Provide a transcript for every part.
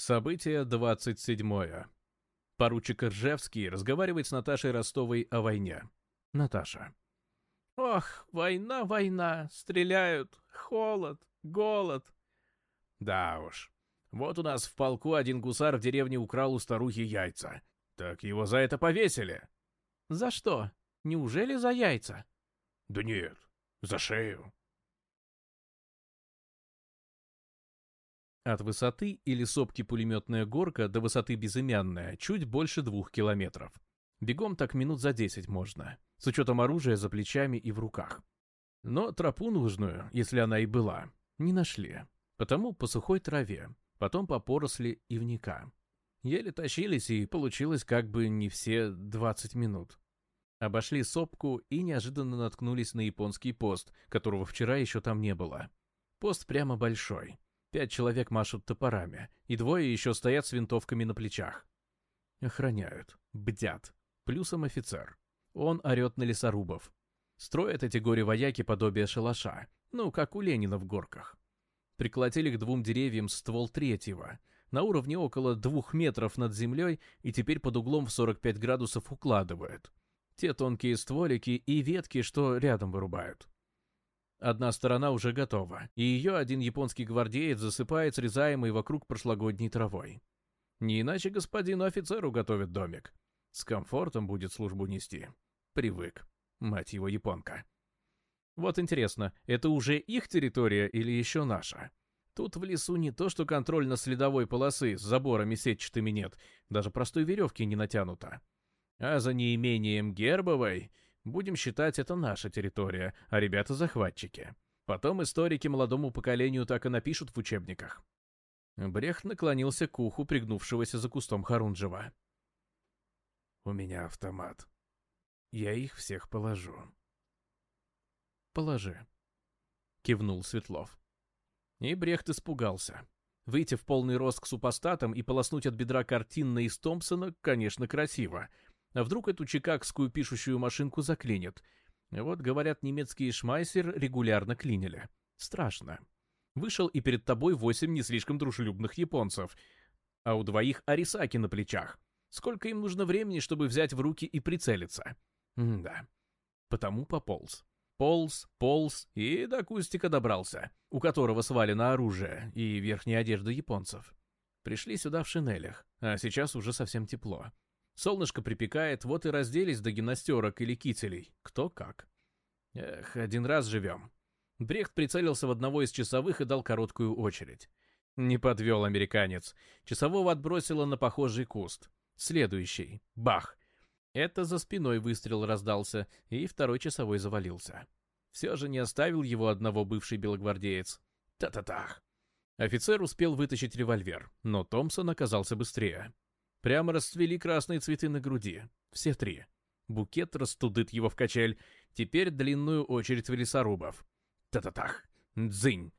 Событие 27. Поручик Ржевский разговаривает с Наташей Ростовой о войне. Наташа. Ох, война, война, стреляют, холод, голод. Да уж. Вот у нас в полку один гусар в деревне украл у старухи яйца. Так его за это повесили. За что? Неужели за яйца? Да нет, за шею. От высоты или сопки пулеметная горка до высоты безымянная чуть больше двух километров. Бегом так минут за десять можно, с учетом оружия за плечами и в руках. Но тропу нужную, если она и была, не нашли. Потому по сухой траве, потом по поросли ивника. Еле тащились, и получилось как бы не все 20 минут. Обошли сопку и неожиданно наткнулись на японский пост, которого вчера еще там не было. Пост прямо большой, Пять человек машут топорами, и двое еще стоят с винтовками на плечах. Охраняют, бдят. Плюсом офицер. Он орет на лесорубов. Строят эти горе-вояки подобие шалаша, ну, как у Ленина в горках. Приколотили к двум деревьям ствол третьего, на уровне около двух метров над землей и теперь под углом в 45 градусов укладывают. Те тонкие стволики и ветки, что рядом вырубают. Одна сторона уже готова, и ее один японский гвардеец засыпает срезаемый вокруг прошлогодней травой. Не иначе господину офицеру готовит домик. С комфортом будет службу нести. Привык. Мать его японка. Вот интересно, это уже их территория или еще наша? Тут в лесу не то, что контрольно-следовой полосы с заборами сетчатыми нет, даже простой веревки не натянуто. А за неимением гербовой Будем считать, это наша территория, а ребята захватчики. Потом историки молодому поколению так и напишут в учебниках. Брехт наклонился к уху пригнувшегося за кустом Харунжева. «У меня автомат. Я их всех положу». «Положи», — кивнул Светлов. И Брехт испугался. Выйти в полный рост к супостатам и полоснуть от бедра картин на из Томпсона, конечно, красиво — а вдруг эту чикагскую пишущую машинку заклинит? Вот, говорят, немецкие шмайсер регулярно клинили. Страшно. Вышел и перед тобой восемь не слишком дружелюбных японцев, а у двоих арисаки на плечах. Сколько им нужно времени, чтобы взять в руки и прицелиться? М да. Потому пополз. Полз, полз и до кустика добрался, у которого свалено оружие и верхняя одежда японцев. Пришли сюда в шинелях, а сейчас уже совсем тепло. Солнышко припекает, вот и разделись до гимнастерок или кителей. Кто как. Эх, один раз живем. Брехт прицелился в одного из часовых и дал короткую очередь. Не подвел американец. Часового отбросило на похожий куст. Следующий. Бах. Это за спиной выстрел раздался, и второй часовой завалился. Все же не оставил его одного бывший белогвардеец. Та-та-тах. Офицер успел вытащить револьвер, но Томпсон оказался быстрее. Прямо расцвели красные цветы на груди. Все три. Букет растудит его в качель. Теперь длинную очередь в лесорубов. Та-та-тах. Дзынь.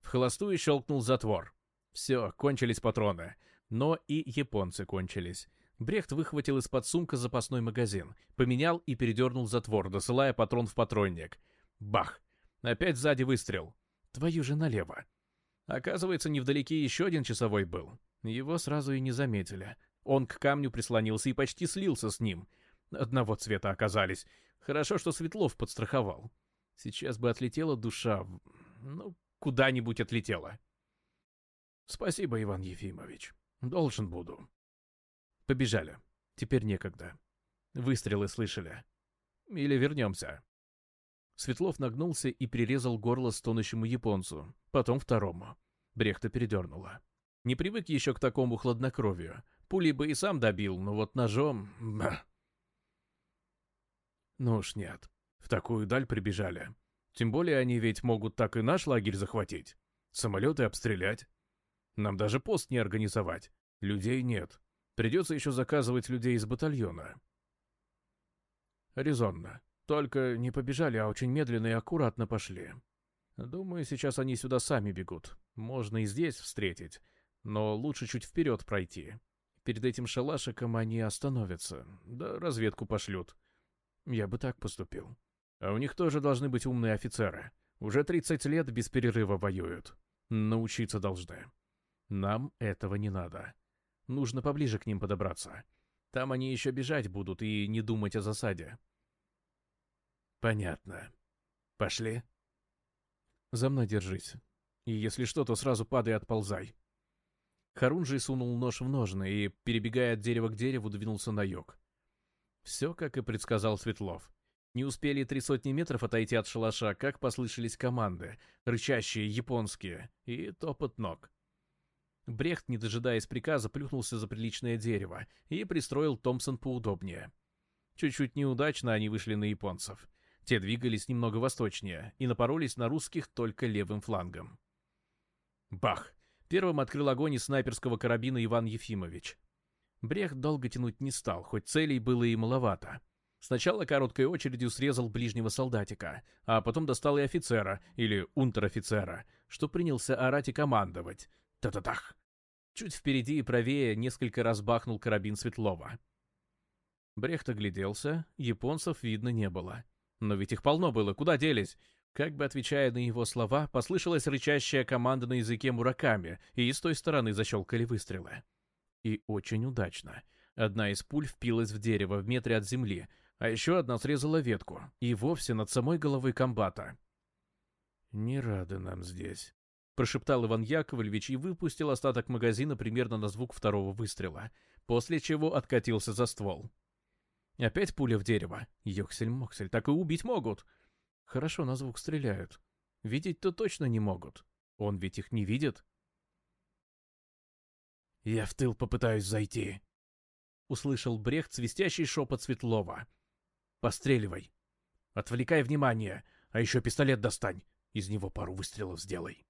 В холостую щелкнул затвор. Все, кончились патроны. Но и японцы кончились. Брехт выхватил из-под сумка запасной магазин, поменял и передернул затвор, досылая патрон в патронник. Бах! Опять сзади выстрел. Твою же налево. Оказывается, невдалеке еще один часовой был. Его сразу и не заметили. Он к камню прислонился и почти слился с ним. Одного цвета оказались. Хорошо, что Светлов подстраховал. Сейчас бы отлетела душа... Ну, куда-нибудь отлетела. Спасибо, Иван Ефимович. Должен буду. Побежали. Теперь некогда. Выстрелы слышали. Или вернемся. Светлов нагнулся и прирезал горло стонущему японцу, потом второму. Брехта передернула. Не привык еще к такому хладнокровию пулей бы и сам добил, но вот ножом... Бах. Ну уж нет. В такую даль прибежали. Тем более они ведь могут так и наш лагерь захватить. Самолеты обстрелять. Нам даже пост не организовать. Людей нет. Придется еще заказывать людей из батальона. Резонно. Только не побежали, а очень медленно и аккуратно пошли. Думаю, сейчас они сюда сами бегут. Можно и здесь встретить, но лучше чуть вперед пройти. Перед этим шалашиком они остановятся, да разведку пошлют. Я бы так поступил. А у них тоже должны быть умные офицеры. Уже 30 лет без перерыва воюют. Научиться должны. Нам этого не надо. Нужно поближе к ним подобраться. Там они еще бежать будут и не думать о засаде. Понятно. Пошли. За мной держись. И если что, то сразу падай и отползай. Харунжий сунул нож в ножны и, перебегая от дерева к дереву, двинулся на юг. Все, как и предсказал Светлов. Не успели три сотни метров отойти от шалаша, как послышались команды, рычащие, японские, и топот ног. Брехт, не дожидаясь приказа, плюхнулся за приличное дерево и пристроил Томпсон поудобнее. Чуть-чуть неудачно они вышли на японцев. Те двигались немного восточнее и напоролись на русских только левым флангом. Бах! Первым открыл огонь из снайперского карабина Иван Ефимович. Брех долго тянуть не стал, хоть целей было и маловато. Сначала короткой очередью срезал ближнего солдатика, а потом достал и офицера, или унтер-офицера, что принялся орать и командовать. Та-та-тах! Чуть впереди и правее несколько раз бахнул карабин Светлова. Брехт огляделся, японцев видно не было. Но ведь их полно было, куда делись? Как бы отвечая на его слова, послышалась рычащая команда на языке мураками, и с той стороны защелкали выстрелы. И очень удачно. Одна из пуль впилась в дерево в метре от земли, а еще одна срезала ветку, и вовсе над самой головой комбата. «Не рады нам здесь», — прошептал Иван Яковлевич и выпустил остаток магазина примерно на звук второго выстрела, после чего откатился за ствол. Опять пуля в дерево. Йоксель-моксель, так и убить могут. Хорошо на звук стреляют. Видеть-то точно не могут. Он ведь их не видит. «Я в тыл попытаюсь зайти», — услышал Брехт свистящий шепот Светлова. «Постреливай. Отвлекай внимание, а еще пистолет достань. Из него пару выстрелов сделай».